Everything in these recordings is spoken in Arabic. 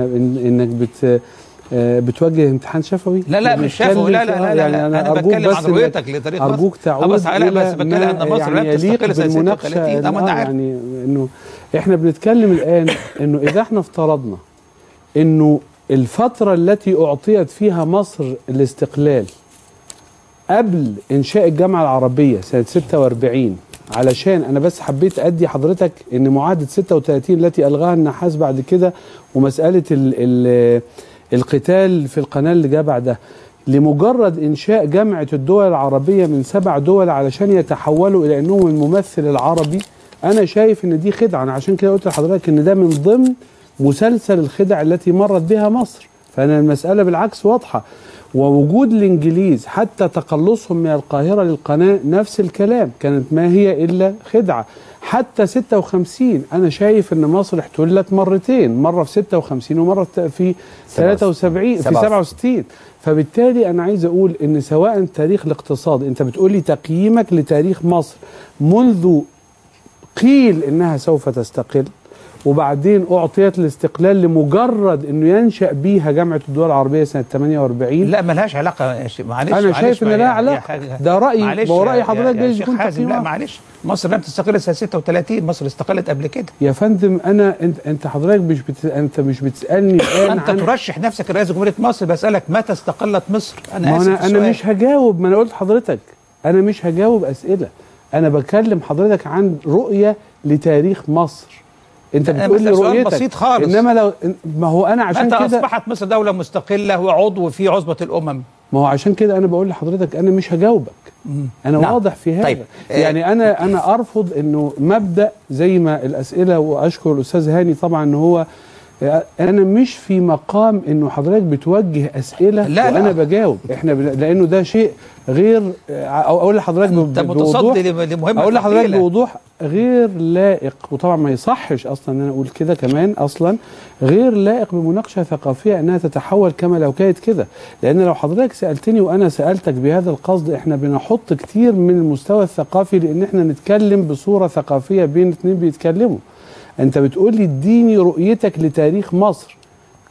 إنك بت آه، بتوجه امتحان شفوي؟ لا لا مش شافوا لا لا لا, لا, يعني لا أنا أرجوك بتكلم عن رؤيتك لتاريخ مصر أرجوك تعود بس لا بس بتكلم ان مصر يعني يليق تستقل 36 طب أنا عارف. يعني إنه إحنا بنتكلم الآن إنه إذا إحنا افترضنا إنه الفترة التي أعطيت فيها مصر الاستقلال قبل إنشاء الجامعة العربية سنة 46 علشان أنا بس حبيت أدي حضرتك إن معاهده 36 التي ألغاها النحاس بعد كده ومسألة ال ال القتال في القناة اللي جاء بعدها. لمجرد إنشاء جامعه الدول العربية من سبع دول علشان يتحولوا إلى إنهم الممثل العربي أنا شايف إن دي خدعة. أنا عشان كده قلت لحضرتك إن ده من ضمن مسلسل الخدع التي مرت بها مصر. فأنا المسألة بالعكس واضحة. ووجود الإنجليز حتى تقلصهم من القاهرة للقناة نفس الكلام. كانت ما هي إلا خدعة. حتى 56 أنا شايف إن مصر احتلت مرتين. مرة في 56 ومرة في 73 في 67 فبالتالي أنا عايز أقول إن سواء تاريخ الاقتصاد أنت بتقولي تقييمك لتاريخ مصر منذ قيل إنها سوف تستقل وبعدين أعطيت الاستقلال لمجرد إنه ينشأ بيها جامعة الدول العربية سنة 48 لا ملهاش شيخ معلش أنا معلش شايف إن بقى لها حاجة. ده ما هو يا- حضرتك جايز يكون لا. معلش. مصر لم تستقل سنة 36 مصر استقلت قبل كده. يا فندم أنا أنت أنت حضرتك مش بت... أنت مش بتسألني الآن أنت عن ترشح نفسك لرئاسه جمهورية مصر بسألك متى استقلت مصر؟ أنا ما آسف أنا السؤال. مش هجاوب ما أنا قلت لحضرتك أنا مش هجاوب أسئلة. أنا بكلم حضرتك عن رؤية لتاريخ مصر. انت بتقول رؤيتك بسيط خالص. إنما لو ما هو أنا عشان كده أصبحت مصر دولة مستقلة وعضو في عصبة الأمم ما هو عشان كده أنا بقول لحضرتك أنا مش هجاوبك أنا نعم. واضح في هذا طيب. يعني أنا أنا أرفض إنه مبدأ زي ما الأسئلة وأشكر الأستاذ هاني طبعا إن هو أنا مش في مقام إنه حضرتك بتوجه أسئلة لا، لا. وأنا بجاوب إحنا ب... لأنه ده شيء غير أو أقول لحضرتك أنت متصدي لم- لمهمة أقول لحضرتك. بوضوح غير لائق وطبعا ما يصحش أصلا إن أنا أقول كده كمان أصلا غير لائق بمناقشة ثقافية إنها تتحول كما لو كانت كده. لأن لو حضرتك سألتني وأنا سألتك بهذا القصد إحنا بنحط كتير من المستوى الثقافي لأن إحنا نتكلم بصورة ثقافية بين اتنين بيتكلموا. أنت بتقول لي اديني رؤيتك لتاريخ مصر.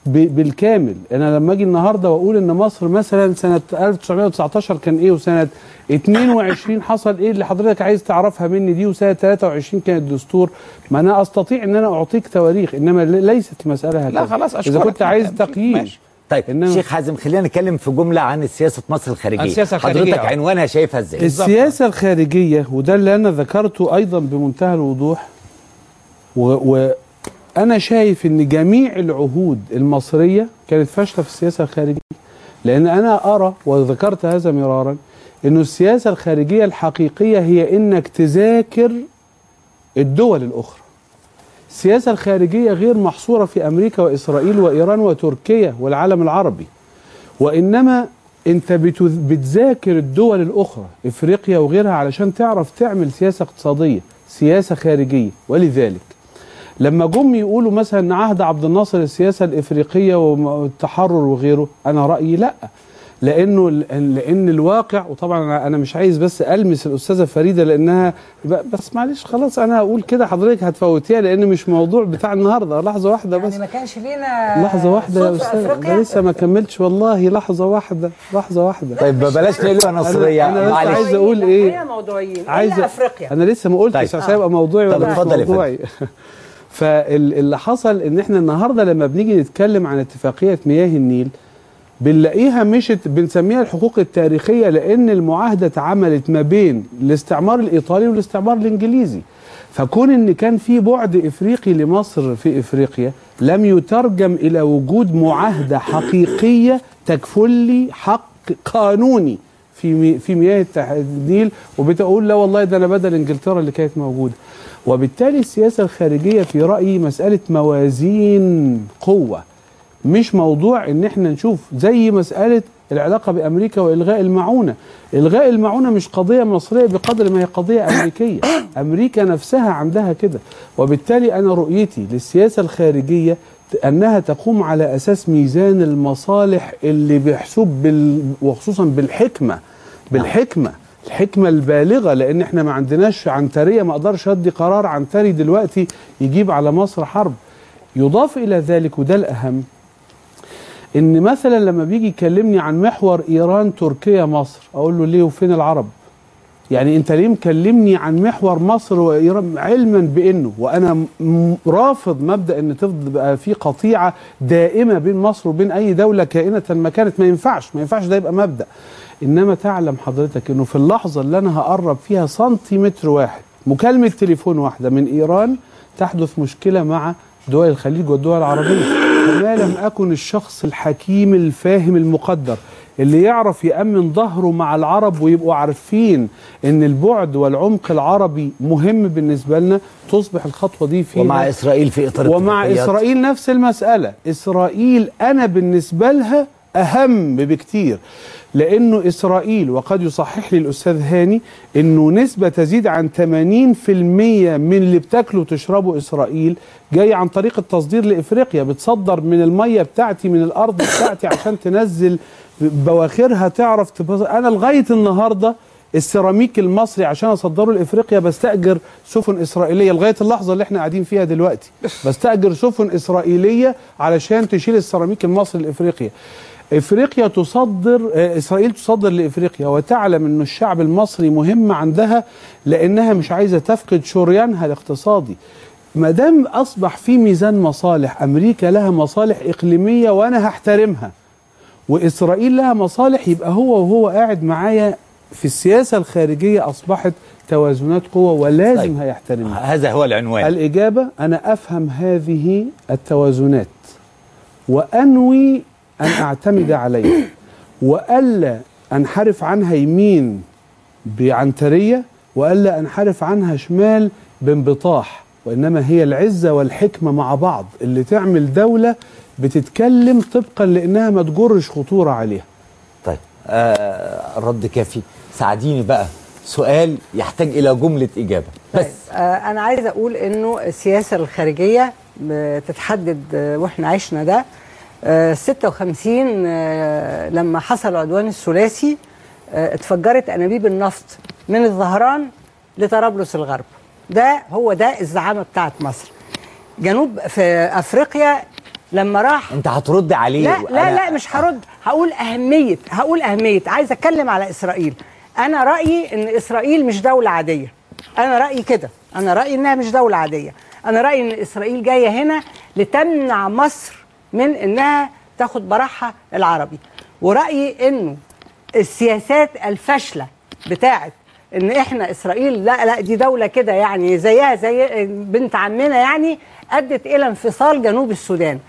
بالكامل أنا لما أجي النهارده وأقول إن مصر مثلا سنة 1919 كان إيه وسنة 22 حصل إيه اللي حضرتك عايز تعرفها مني دي وسنة 23 كان الدستور ما أنا أستطيع إن أنا أعطيك تواريخ إنما ليست المساله هكذا لا خلاص إذا اشكرك كنت عايز. تقييم ماشي. طيب إنما- شيخ حازم خلينا نتكلم في جملة عن سياسة مصر الخارجية السياسة الخارجية، حضرتك آه. عنوانها شايفها إزاي. السياسة الخارجية وده اللي أنا ذكرته أيضا بمنتهى الوضوح و- وأنا شايف إن جميع العهود المصرية كانت فاشلة في السياسة الخارجية. لأن أنا أرى وذكرت هذا مرارا انه السياسة الخارجية الحقيقية هي إنك تذاكر الدول الأخرى. السياسة الخارجية غير محصورة في أمريكا وإسرائيل وإيران وتركيا والعالم العربي. وإنما أنت بتذ- بتذاكر الدول الأخرى إفريقيا وغيرها علشان تعرف تعمل سياسة اقتصادية سياسة خارجية. ولذلك لما جم يقولوا مثلا إن عهد عبد الناصر السياسة الإفريقية والتحرر وغيره أنا رأيي لأ. لأنه لأن الواقع وطبعا أنا- أنا مش عايز بس ألمس الأستاذة فريدة لأنها بس معلش خلاص أنا هقول كده حضرتك هتفوتيها لأن مش موضوع بتاع النهارده لحظة واحدة بس. يعني ما كانش لينا لحظة واحدة يا؟ أنا لسه ما كملتش والله لحظة واحدة لحظة واحدة. طيب بلاش نقلبها نصرية. أنا بس معلش. عايز إيه؟ هي موضوعيين. عايز إلا أفريقيا. أنا لسه ما قلتش طيب. عشان يبقى موضوعي ولا مش موضوعي. فاللي حصل إن إحنا النهاردة لما بنيجي نتكلم عن اتفاقية مياه النيل بنلاقيها مشت بنسميها الحقوق التاريخية لأن المعاهدة اتعملت ما بين الاستعمار الإيطالي والاستعمار الإنجليزي. فكون إن كان في بعد إفريقي لمصر في إفريقيا لم يترجم إلى وجود معاهدة حقيقية تكفل لي حق قانوني. في في مياه التح- النيل وبتقول لا والله ده أنا بدل إنجلترا اللي كانت موجودة. وبالتالي السياسة الخارجية في رأيي مسألة موازين قوة مش موضوع إن إحنا نشوف زي مسألة العلاقة بأمريكا وإلغاء المعونة. إلغاء المعونة مش قضية مصرية بقدر ما هي قضية أمريكية. أمريكا نفسها عندها كده. وبالتالي أنا رؤيتي للسياسة الخارجية أنها تقوم على أساس ميزان المصالح اللي بيحسب بال وخصوصا بالحكمة بالحكمة الحكمة البالغة لأن إحنا ما عندناش عنترية ما أقدرش أدي قرار عنتري دلوقتي يجيب على مصر حرب. يضاف إلى ذلك وده الأهم إن مثلا لما بيجي يكلمني عن محور إيران تركيا مصر أقول له ليه وفين العرب؟ يعني انت ليه مكلمني عن محور مصر علما بإنه وأنا رافض مبدأ إن تفضل بقى في قطيعة دائمة بين مصر وبين أي دولة كائنة ما كانت؟ ما ينفعش ما ينفعش ده يبقى مبدأ. إنما تعلم حضرتك إنه في اللحظة اللي أنا هقرب فيها سنتيمتر واحد مكالمة تليفون واحدة من إيران تحدث مشكلة مع دول الخليج والدول العربية. فما لم أكن الشخص الحكيم الفاهم المقدر. اللي يعرف يأمن ظهره مع العرب ويبقوا عارفين إن البعد والعمق العربي مهم بالنسبة لنا تصبح الخطوة دي فيها ومع إسرائيل في إطار ومع. إسرائيل نفس المسألة. إسرائيل أنا بالنسبة لها أهم بكتير. لأنه إسرائيل وقد يصحح لي الأستاذ هاني أنه نسبة تزيد عن 80% من اللي بتاكله وتشربه إسرائيل جاي عن طريق التصدير لإفريقيا. بتصدر من المية بتاعتي من الأرض بتاعتي عشان تنزل بواخرها تعرف تبص... أنا لغاية النهاردة السيراميك المصري عشان أصدره لإفريقيا بستأجر سفن إسرائيلية. لغاية اللحظة اللي إحنا قاعدين فيها دلوقتي بستأجر سفن إسرائيلية علشان تشيل السيراميك المصري لإفريقيا. إفريقيا تصدر آه، إسرائيل تصدر لإفريقيا وتعلم ان الشعب المصري مهم عندها لأنها مش عايزة تفقد شريانها الاقتصادي. ما دام أصبح في ميزان مصالح أمريكا لها مصالح إقليمية وأنا هحترمها. وإسرائيل لها مصالح يبقى هو وهو قاعد معايا في السياسة الخارجية أصبحت توازنات قوة ولازم طيب. هيحترمها. هذا هو العنوان. الإجابة أنا أفهم هذه التوازنات. وأنوي أن أعتمد عليها وألا أنحرف عنها يمين بعنترية وألا أنحرف عنها شمال بانبطاح. وإنما هي العزة والحكمة مع بعض. اللي تعمل دولة بتتكلم طبقا لأنها ما تجرش خطورة عليها. طيب آه الرد كافي. ساعديني بقى. سؤال يحتاج إلى جملة إجابة. بس. طيب آه أنا عايزة أقول إنه السياسة الخارجية بتتحدد آه، وإحنا عشنا ده. 56 آه لما حصل العدوان الثلاثي آه اتفجرت أنابيب النفط من الظهران لطرابلس الغرب. ده هو ده الزعامة بتاعت مصر. جنوب في أفريقيا لما راح انت هترد عليه. لا لا لا مش هرد. هقول أهمية هقول أهمية. عايز أتكلم على إسرائيل. أنا رأيي إن إسرائيل مش دولة عادية. أنا رأيي كده. أنا رأيي إنها مش دولة عادية. أنا رأيي إن إسرائيل جاية هنا لتمنع مصر من إنها تاخد براحها العربي. ورأيي إنه السياسات الفاشلة بتاعت إن إحنا إسرائيل لا لا دي دولة كده يعني زيها زي بنت عمنا يعني أدت إلى انفصال جنوب السودان.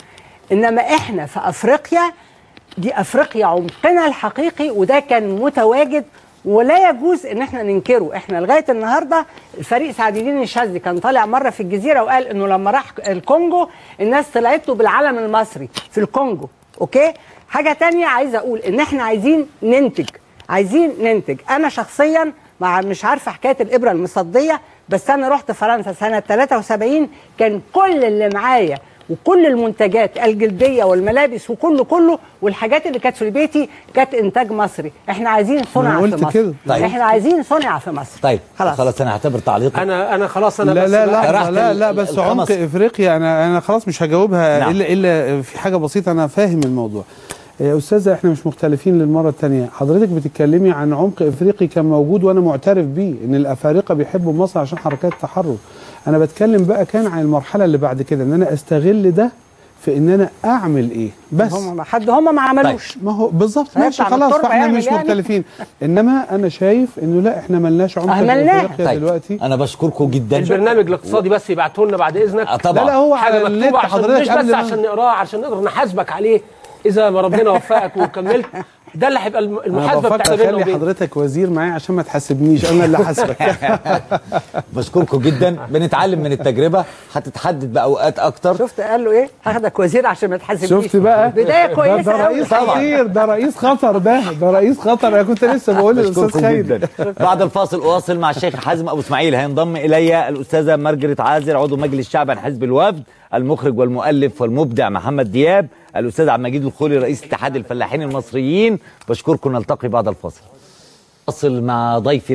إنما إحنا في أفريقيا دي أفريقيا عمقنا الحقيقي وده كان متواجد ولا يجوز إن إحنا ننكره. إحنا لغاية النهارده الفريق سعد الدين الشاذلي كان طالع مرة في الجزيرة وقال إنه لما راح الكونجو الناس طلعت له بالعلم المصري في الكونجو. أوكي؟ حاجة تانية عايزه أقول إن إحنا عايزين ننتج. عايزين ننتج. أنا شخصيا مع مش عارفة حكاية الإبرة المصدية بس أنا رحت فرنسا سنة 73 كان كل اللي معايا وكل المنتجات الجلدية والملابس وكله كله والحاجات اللي كانت في بيتي كانت إنتاج مصري. إحنا عايزين صنع في قلت مصر. كده. طيب. إحنا عايزين صنع في مصر. طيب. خلاص. خلاص أنا هعتبر تعليقي أنا أنا خلاص أنا لا بس لا لا لا, لا ال- بس عمق إفريقيا أنا أنا خلاص مش هجاوبها نعم. الا إلا في حاجة بسيطة. أنا فاهم الموضوع. يا أستاذة إحنا مش مختلفين للمرة الثانية حضرتك بتتكلمي عن عمق إفريقي كان موجود وأنا معترف بيه إن الأفارقة بيحبوا مصر عشان حركات التحرر. أنا بتكلم بقى كان عن المرحلة اللي بعد كده إن أنا أستغل ده في إن أنا أعمل إيه. بس. هم حد هم ما عملوش. ما هو بالظبط ماشي خلاص فاحنا يعني مش يعني. مختلفين. إنما أنا شايف إنه لا إحنا ملناش عمق في طيب دلوقتي. أنا بشكركم جدا. البرنامج الاقتصادي بس يبعته لنا بعد إذنك. آه، طبعا. لا لا هو حاجة على مكتوبه عشان حضرتك مش بس عشان نقراه عشان نقدر نحاسبك عليه. إذا ما ربنا وفقك وكملت ده اللي هيبقى المحاسبة بفكر بتاعتنا بيننا أخلي وبين حضرتك وزير معايا عشان ما تحاسبنيش أنا اللي حاسبك بشكركم جدا. بنتعلم من التجربة. هتتحدد بأوقات أكتر. شفت قال له إيه؟ هاخدك وزير عشان ما تحاسبنيش. شفت بقى؟ بداية ده, كويسة ده قوي رئيس خطير ده رئيس خطر ده ده رئيس خطر. أنا كنت لسه بقول للأستاذ جدا. بعد الفاصل أواصل مع الشيخ حازم أبو إسماعيل. هينضم إلي الأستاذة مارجريت عازر عضو مجلس الشعب عن حزب الوفد المخرج والمؤلف والمبدع محمد دياب. الأستاذ عبد المجيد الخولي رئيس اتحاد الفلاحين المصريين بشكركم نلتقي بعد الفاصل. فاصل مع ضيفي